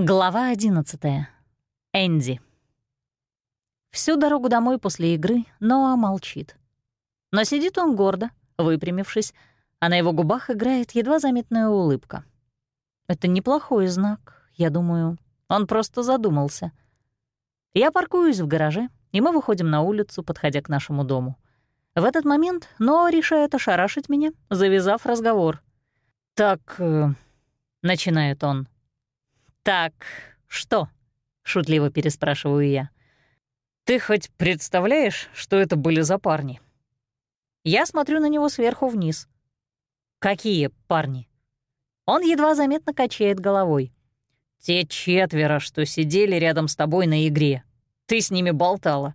Глава 11. Энди. Всю дорогу домой после игры Ноа молчит. Но сидит он гордо, выпрямившись, а на его губах играет едва заметная улыбка. Это неплохой знак, я думаю. Он просто задумался. Я паркуюсь в гараже, и мы выходим на улицу, подходя к нашему дому. В этот момент Ноа решает ошарашить меня, завязав разговор. «Так...» э, — начинает он — «Так, что?» — шутливо переспрашиваю я. «Ты хоть представляешь, что это были за парни?» Я смотрю на него сверху вниз. «Какие парни?» Он едва заметно качает головой. «Те четверо, что сидели рядом с тобой на игре. Ты с ними болтала».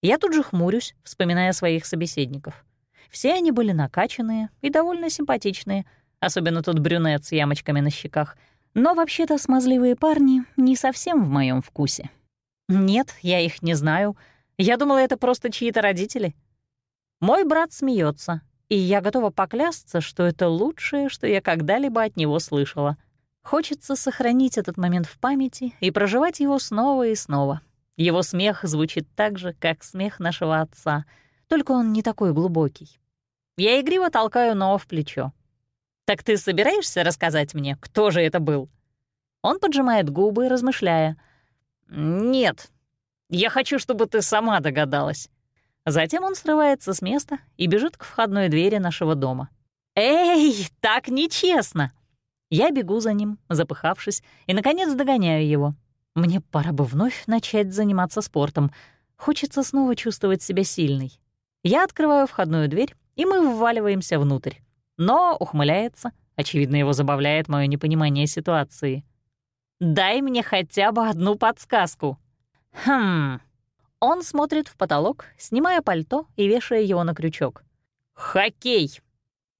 Я тут же хмурюсь, вспоминая своих собеседников. Все они были накачанные и довольно симпатичные, особенно тот брюнет с ямочками на щеках — но вообще-то смазливые парни не совсем в моем вкусе. Нет, я их не знаю. Я думала, это просто чьи-то родители. Мой брат смеется, и я готова поклясться, что это лучшее, что я когда-либо от него слышала. Хочется сохранить этот момент в памяти и проживать его снова и снова. Его смех звучит так же, как смех нашего отца, только он не такой глубокий. Я игриво толкаю Ноа в плечо. «Так ты собираешься рассказать мне, кто же это был?» Он поджимает губы, размышляя. «Нет, я хочу, чтобы ты сама догадалась». Затем он срывается с места и бежит к входной двери нашего дома. «Эй, так нечестно!» Я бегу за ним, запыхавшись, и, наконец, догоняю его. Мне пора бы вновь начать заниматься спортом. Хочется снова чувствовать себя сильной. Я открываю входную дверь, и мы вваливаемся внутрь но ухмыляется. Очевидно, его забавляет мое непонимание ситуации. «Дай мне хотя бы одну подсказку». «Хм...» Он смотрит в потолок, снимая пальто и вешая его на крючок. «Хоккей!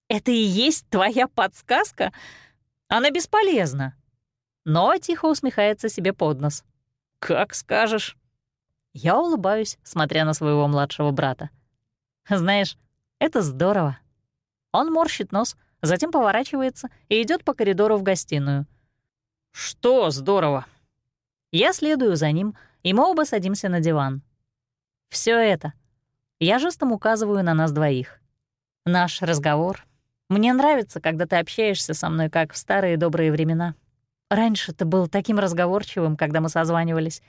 Это и есть твоя подсказка? Она бесполезна!» Но тихо усмехается себе под нос. «Как скажешь». Я улыбаюсь, смотря на своего младшего брата. «Знаешь, это здорово». Он морщит нос, затем поворачивается и идет по коридору в гостиную. «Что здорово!» Я следую за ним, и мы оба садимся на диван. Все это. Я жестом указываю на нас двоих. Наш разговор. Мне нравится, когда ты общаешься со мной, как в старые добрые времена. Раньше ты был таким разговорчивым, когда мы созванивались,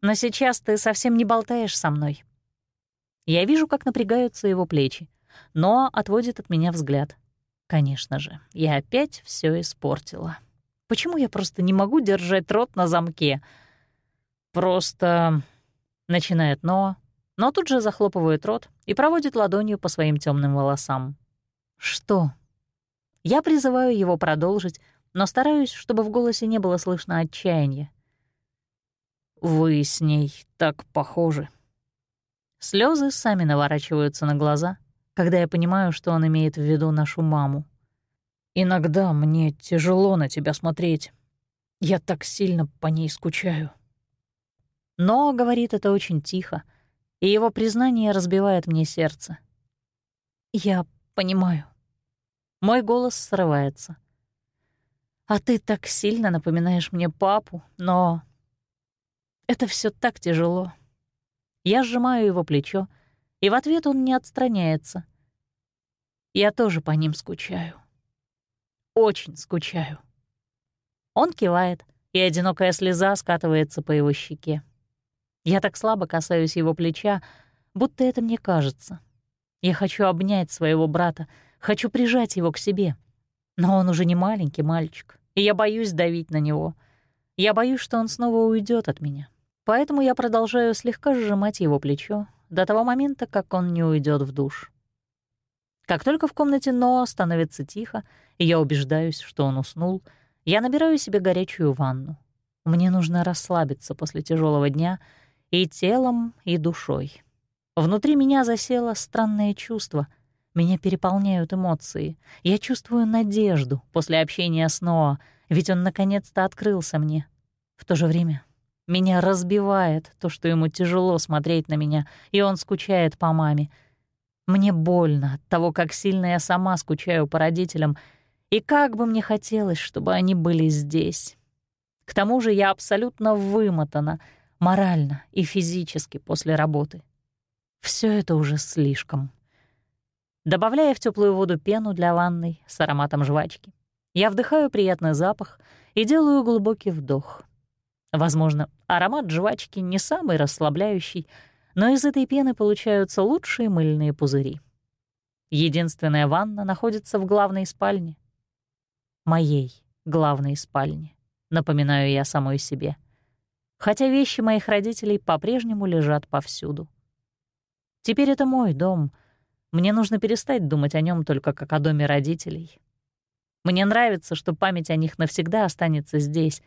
но сейчас ты совсем не болтаешь со мной. Я вижу, как напрягаются его плечи но отводит от меня взгляд. Конечно же, я опять все испортила. Почему я просто не могу держать рот на замке? Просто... Начинает Ноа, но тут же захлопывает рот и проводит ладонью по своим темным волосам. Что? Я призываю его продолжить, но стараюсь, чтобы в голосе не было слышно отчаяния. «Вы с ней так похожи». Слезы сами наворачиваются на глаза, когда я понимаю, что он имеет в виду нашу маму. Иногда мне тяжело на тебя смотреть. Я так сильно по ней скучаю. Но говорит это очень тихо, и его признание разбивает мне сердце. Я понимаю. Мой голос срывается. А ты так сильно напоминаешь мне папу, но... Это все так тяжело. Я сжимаю его плечо, и в ответ он не отстраняется. Я тоже по ним скучаю. Очень скучаю. Он кивает, и одинокая слеза скатывается по его щеке. Я так слабо касаюсь его плеча, будто это мне кажется. Я хочу обнять своего брата, хочу прижать его к себе. Но он уже не маленький мальчик, и я боюсь давить на него. Я боюсь, что он снова уйдет от меня. Поэтому я продолжаю слегка сжимать его плечо, до того момента, как он не уйдет в душ. Как только в комнате Ноа становится тихо, и я убеждаюсь, что он уснул, я набираю себе горячую ванну. Мне нужно расслабиться после тяжелого дня и телом, и душой. Внутри меня засело странное чувство. Меня переполняют эмоции. Я чувствую надежду после общения с Ноа, ведь он наконец-то открылся мне. В то же время меня разбивает то, что ему тяжело смотреть на меня, и он скучает по маме. Мне больно от того, как сильно я сама скучаю по родителям, и как бы мне хотелось, чтобы они были здесь. К тому же я абсолютно вымотана, морально и физически после работы. Все это уже слишком. Добавляя в теплую воду пену для ванной с ароматом жвачки, я вдыхаю приятный запах и делаю глубокий вдох. Возможно, аромат жвачки не самый расслабляющий, но из этой пены получаются лучшие мыльные пузыри. Единственная ванна находится в главной спальне. Моей главной спальне, напоминаю я самой себе. Хотя вещи моих родителей по-прежнему лежат повсюду. Теперь это мой дом. Мне нужно перестать думать о нем только как о доме родителей. Мне нравится, что память о них навсегда останется здесь,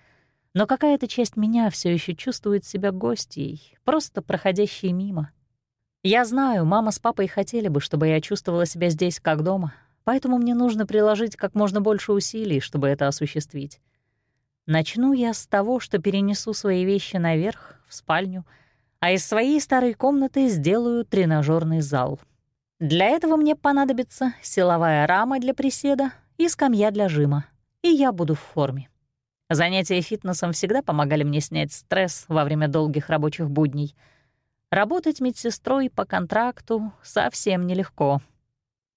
но какая-то часть меня все еще чувствует себя гостьей, просто проходящей мимо. Я знаю, мама с папой хотели бы, чтобы я чувствовала себя здесь как дома, поэтому мне нужно приложить как можно больше усилий, чтобы это осуществить. Начну я с того, что перенесу свои вещи наверх, в спальню, а из своей старой комнаты сделаю тренажерный зал. Для этого мне понадобится силовая рама для приседа и скамья для жима, и я буду в форме. Занятия фитнесом всегда помогали мне снять стресс во время долгих рабочих будней. Работать медсестрой по контракту совсем нелегко.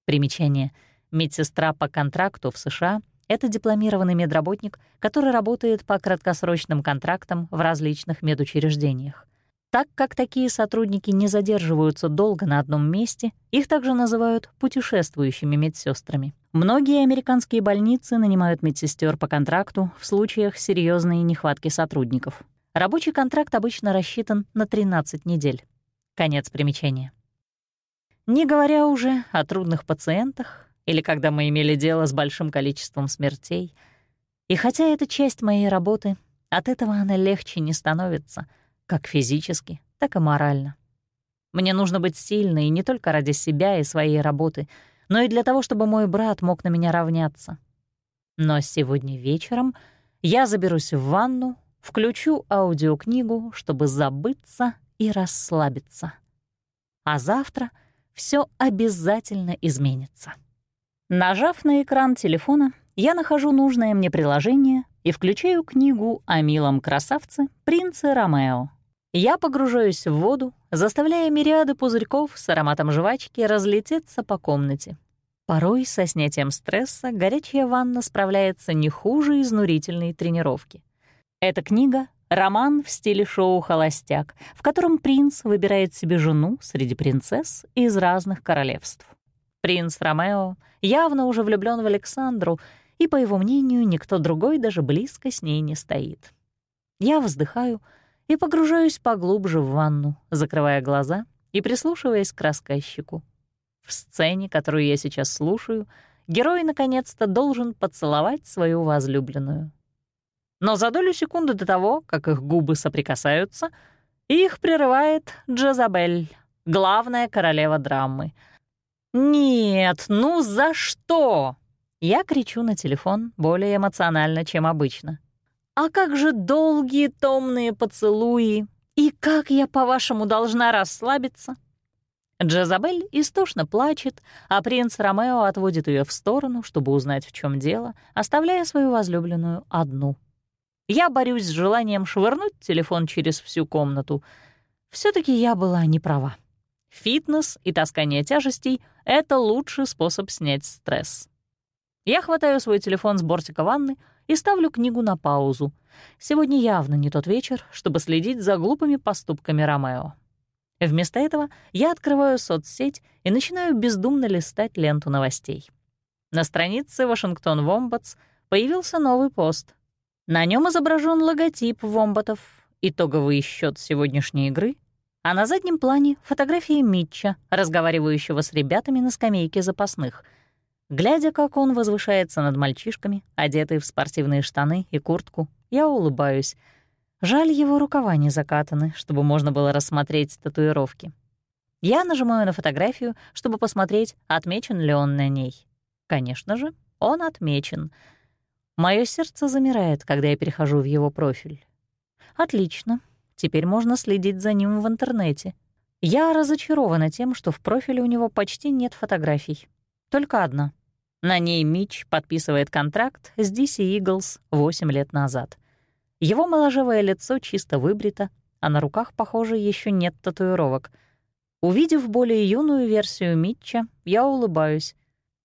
Примечание. Медсестра по контракту в США — это дипломированный медработник, который работает по краткосрочным контрактам в различных медучреждениях. Так как такие сотрудники не задерживаются долго на одном месте, их также называют путешествующими медсестрами. Многие американские больницы нанимают медсестер по контракту в случаях серьезной нехватки сотрудников. Рабочий контракт обычно рассчитан на 13 недель. Конец примечания. Не говоря уже о трудных пациентах или когда мы имели дело с большим количеством смертей. И хотя это часть моей работы, от этого она легче не становится — как физически, так и морально. Мне нужно быть сильной не только ради себя и своей работы, но и для того, чтобы мой брат мог на меня равняться. Но сегодня вечером я заберусь в ванну, включу аудиокнигу, чтобы забыться и расслабиться. А завтра все обязательно изменится. Нажав на экран телефона, я нахожу нужное мне приложение и включаю книгу о милом красавце принце Ромео. Я погружаюсь в воду, заставляя мириады пузырьков с ароматом жвачки разлететься по комнате. Порой со снятием стресса горячая ванна справляется не хуже изнурительной тренировки. Эта книга — роман в стиле шоу «Холостяк», в котором принц выбирает себе жену среди принцесс из разных королевств. Принц Ромео явно уже влюблен в Александру — и, по его мнению, никто другой даже близко с ней не стоит. Я вздыхаю и погружаюсь поглубже в ванну, закрывая глаза и прислушиваясь к рассказчику. В сцене, которую я сейчас слушаю, герой наконец-то должен поцеловать свою возлюбленную. Но за долю секунды до того, как их губы соприкасаются, их прерывает Джазабель, главная королева драмы. «Нет, ну за что?» Я кричу на телефон более эмоционально, чем обычно. «А как же долгие томные поцелуи? И как я, по-вашему, должна расслабиться?» Джезабель истошно плачет, а принц Ромео отводит ее в сторону, чтобы узнать, в чем дело, оставляя свою возлюбленную одну. Я борюсь с желанием швырнуть телефон через всю комнату. все таки я была не права. Фитнес и таскание тяжестей — это лучший способ снять стресс. Я хватаю свой телефон с бортика ванны и ставлю книгу на паузу. Сегодня явно не тот вечер, чтобы следить за глупыми поступками Ромео. Вместо этого я открываю соцсеть и начинаю бездумно листать ленту новостей. На странице «Вашингтон Вомбатс» появился новый пост. На нем изображен логотип Вомбатов, итоговый счет сегодняшней игры, а на заднем плане — фотографии Митча, разговаривающего с ребятами на скамейке запасных — Глядя, как он возвышается над мальчишками, одетый в спортивные штаны и куртку, я улыбаюсь. Жаль, его рукава не закатаны, чтобы можно было рассмотреть татуировки. Я нажимаю на фотографию, чтобы посмотреть, отмечен ли он на ней. Конечно же, он отмечен. Моё сердце замирает, когда я перехожу в его профиль. Отлично. Теперь можно следить за ним в интернете. Я разочарована тем, что в профиле у него почти нет фотографий. Только одна. На ней Мич подписывает контракт с DC Eagles 8 лет назад. Его моложевое лицо чисто выбрито, а на руках, похоже, еще нет татуировок. Увидев более юную версию Митча, я улыбаюсь.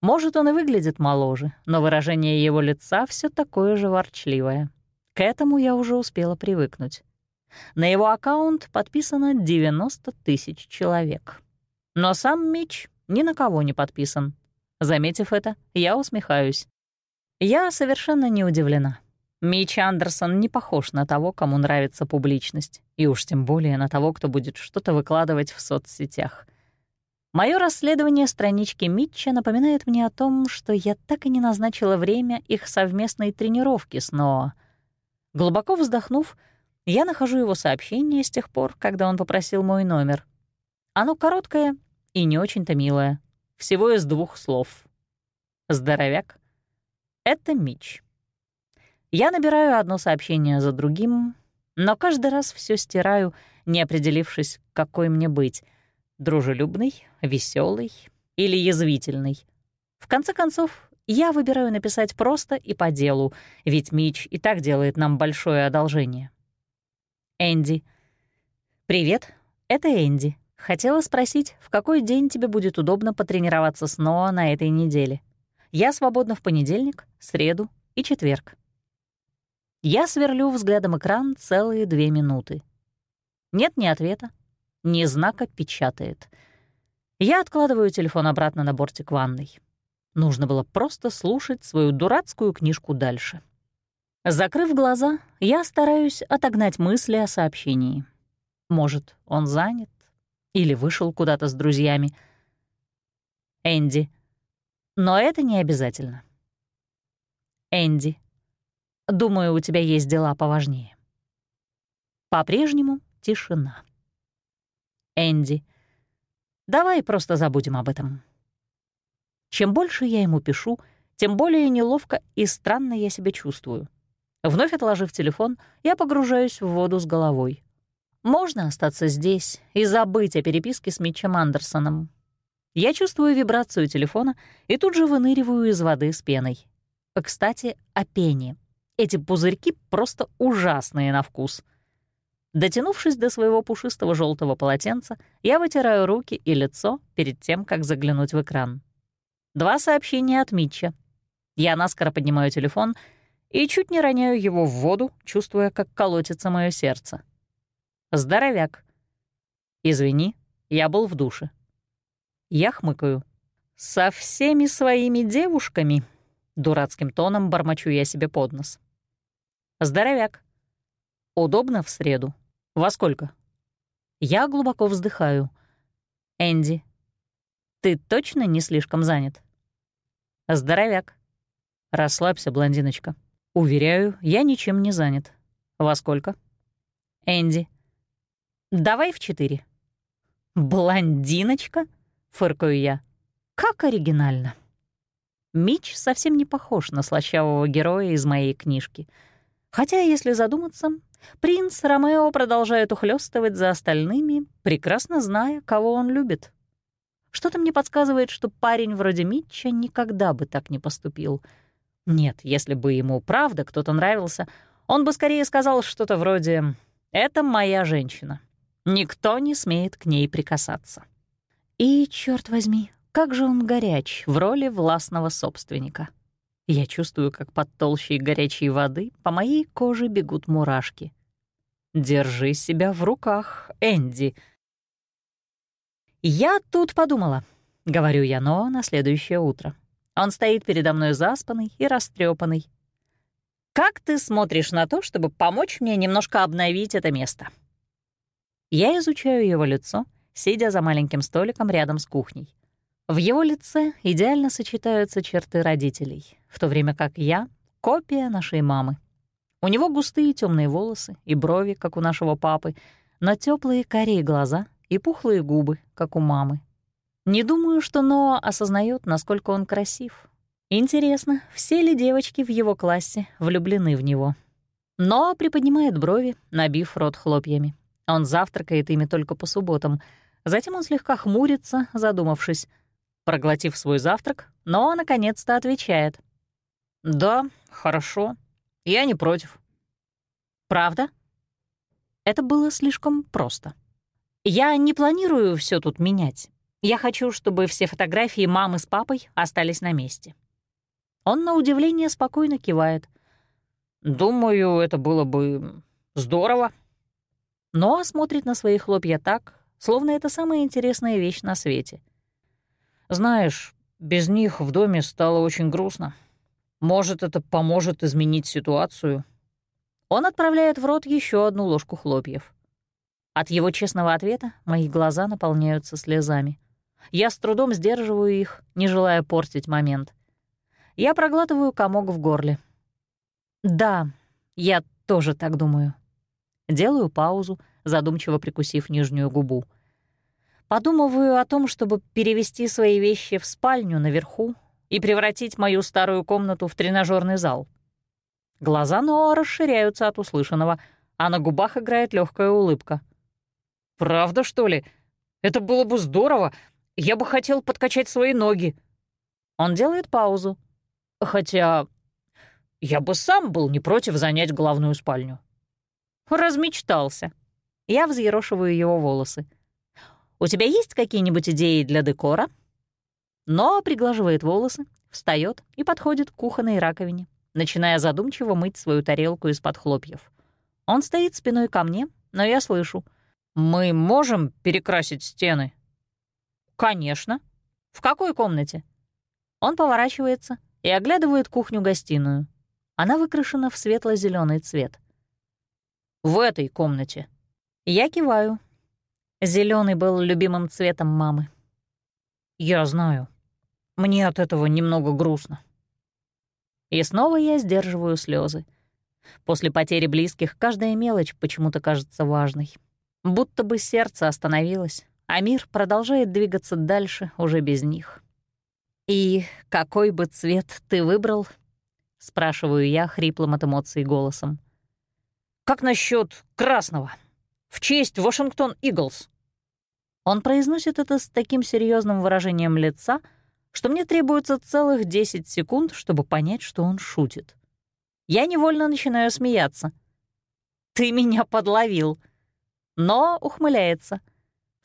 Может, он и выглядит моложе, но выражение его лица все такое же ворчливое. К этому я уже успела привыкнуть. На его аккаунт подписано 90 тысяч человек. Но сам Митч ни на кого не подписан. Заметив это, я усмехаюсь. Я совершенно не удивлена. Митч Андерсон не похож на того, кому нравится публичность, и уж тем более на того, кто будет что-то выкладывать в соцсетях. Моё расследование странички Митча напоминает мне о том, что я так и не назначила время их совместной тренировки с Ноа. Глубоко вздохнув, я нахожу его сообщение с тех пор, когда он попросил мой номер. Оно короткое и не очень-то милое, всего из двух слов. «Здоровяк» — это Митч. Я набираю одно сообщение за другим, но каждый раз все стираю, не определившись, какой мне быть — дружелюбный, веселый или язвительный. В конце концов, я выбираю написать просто и по делу, ведь Мич и так делает нам большое одолжение. Энди. «Привет, это Энди. Хотела спросить, в какой день тебе будет удобно потренироваться снова на этой неделе? Я свободна в понедельник, среду и четверг. Я сверлю взглядом экран целые две минуты. Нет ни ответа, ни знака печатает. Я откладываю телефон обратно на бортик ванной. Нужно было просто слушать свою дурацкую книжку дальше. Закрыв глаза, я стараюсь отогнать мысли о сообщении. Может, он занят или вышел куда-то с друзьями. Энди. Но это не обязательно. Энди. Думаю, у тебя есть дела поважнее. По-прежнему тишина. Энди. Давай просто забудем об этом. Чем больше я ему пишу, тем более неловко и странно я себя чувствую. Вновь отложив телефон, я погружаюсь в воду с головой. Можно остаться здесь и забыть о переписке с Митчем Андерсоном. Я чувствую вибрацию телефона и тут же выныриваю из воды с пеной. Кстати, о пене. Эти пузырьки просто ужасные на вкус. Дотянувшись до своего пушистого желтого полотенца, я вытираю руки и лицо перед тем, как заглянуть в экран. Два сообщения от Митча. Я наскоро поднимаю телефон и чуть не роняю его в воду, чувствуя, как колотится мое сердце. Здоровяк. Извини, я был в душе. Я хмыкаю. Со всеми своими девушками. Дурацким тоном бормочу я себе под нос. Здоровяк. Удобно в среду. Во сколько? Я глубоко вздыхаю. Энди, ты точно не слишком занят? Здоровяк. Расслабься, блондиночка. Уверяю, я ничем не занят. Во сколько? Энди. Давай в четыре. Блондиночка? Фыркаю я. Как оригинально. Мич совсем не похож на слащавого героя из моей книжки — Хотя, если задуматься, принц Ромео продолжает ухлёстывать за остальными, прекрасно зная, кого он любит. Что-то мне подсказывает, что парень вроде Митча никогда бы так не поступил. Нет, если бы ему правда кто-то нравился, он бы скорее сказал что-то вроде «Это моя женщина. Никто не смеет к ней прикасаться». И, черт возьми, как же он горяч в роли властного собственника. Я чувствую, как под толщей горячей воды по моей коже бегут мурашки. «Держи себя в руках, Энди!» «Я тут подумала», — говорю я но на следующее утро. Он стоит передо мной заспанный и растрепанный. «Как ты смотришь на то, чтобы помочь мне немножко обновить это место?» Я изучаю его лицо, сидя за маленьким столиком рядом с кухней. В его лице идеально сочетаются черты родителей, в то время как я — копия нашей мамы. У него густые темные волосы и брови, как у нашего папы, но теплые карие глаза и пухлые губы, как у мамы. Не думаю, что Ноа осознает, насколько он красив. Интересно, все ли девочки в его классе влюблены в него? Ноа приподнимает брови, набив рот хлопьями. Он завтракает ими только по субботам. Затем он слегка хмурится, задумавшись — проглотив свой завтрак, но наконец-то отвечает. «Да, хорошо. Я не против». Правда? Это было слишком просто. Я не планирую все тут менять. Я хочу, чтобы все фотографии мамы с папой остались на месте. Он на удивление спокойно кивает. «Думаю, это было бы здорово». Но смотрит на свои хлопья так, словно это самая интересная вещь на свете. «Знаешь, без них в доме стало очень грустно. Может, это поможет изменить ситуацию?» Он отправляет в рот еще одну ложку хлопьев. От его честного ответа мои глаза наполняются слезами. Я с трудом сдерживаю их, не желая портить момент. Я проглатываю комок в горле. «Да, я тоже так думаю». Делаю паузу, задумчиво прикусив нижнюю губу. Подумываю о том, чтобы перевести свои вещи в спальню наверху и превратить мою старую комнату в тренажерный зал. Глаза Ноа расширяются от услышанного, а на губах играет легкая улыбка. «Правда, что ли? Это было бы здорово. Я бы хотел подкачать свои ноги». Он делает паузу. «Хотя я бы сам был не против занять главную спальню». Размечтался. Я взъерошиваю его волосы. «У тебя есть какие-нибудь идеи для декора?» Но приглаживает волосы, встает и подходит к кухонной раковине, начиная задумчиво мыть свою тарелку из-под хлопьев. Он стоит спиной ко мне, но я слышу. «Мы можем перекрасить стены?» «Конечно. В какой комнате?» Он поворачивается и оглядывает кухню-гостиную. Она выкрашена в светло зеленый цвет. «В этой комнате». Я киваю. Зеленый был любимым цветом мамы. «Я знаю. Мне от этого немного грустно». И снова я сдерживаю слезы. После потери близких каждая мелочь почему-то кажется важной. Будто бы сердце остановилось, а мир продолжает двигаться дальше уже без них. «И какой бы цвет ты выбрал?» — спрашиваю я хриплым от эмоций голосом. «Как насчет красного? В честь Вашингтон Иглс». Он произносит это с таким серьезным выражением лица, что мне требуется целых 10 секунд, чтобы понять, что он шутит. Я невольно начинаю смеяться. «Ты меня подловил!» Но ухмыляется.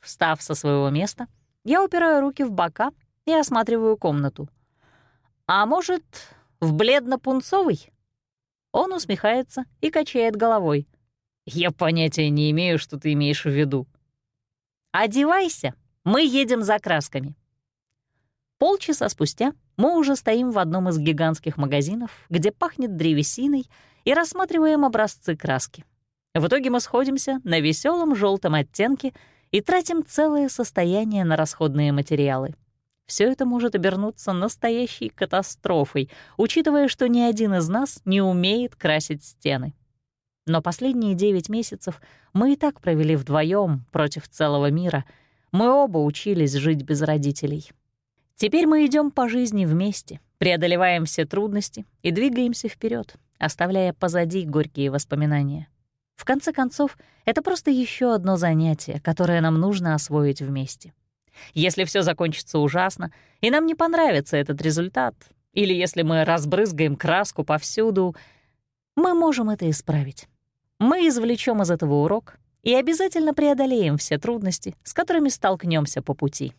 Встав со своего места, я упираю руки в бока и осматриваю комнату. «А может, в бледно-пунцовый?» Он усмехается и качает головой. «Я понятия не имею, что ты имеешь в виду». «Одевайся, мы едем за красками». Полчаса спустя мы уже стоим в одном из гигантских магазинов, где пахнет древесиной, и рассматриваем образцы краски. В итоге мы сходимся на веселом желтом оттенке и тратим целое состояние на расходные материалы. Все это может обернуться настоящей катастрофой, учитывая, что ни один из нас не умеет красить стены. Но последние девять месяцев мы и так провели вдвоем против целого мира. Мы оба учились жить без родителей. Теперь мы идем по жизни вместе, преодолеваем все трудности и двигаемся вперед, оставляя позади горькие воспоминания. В конце концов, это просто еще одно занятие, которое нам нужно освоить вместе. Если все закончится ужасно, и нам не понравится этот результат, или если мы разбрызгаем краску повсюду, мы можем это исправить. Мы извлечем из этого урок и обязательно преодолеем все трудности, с которыми столкнемся по пути.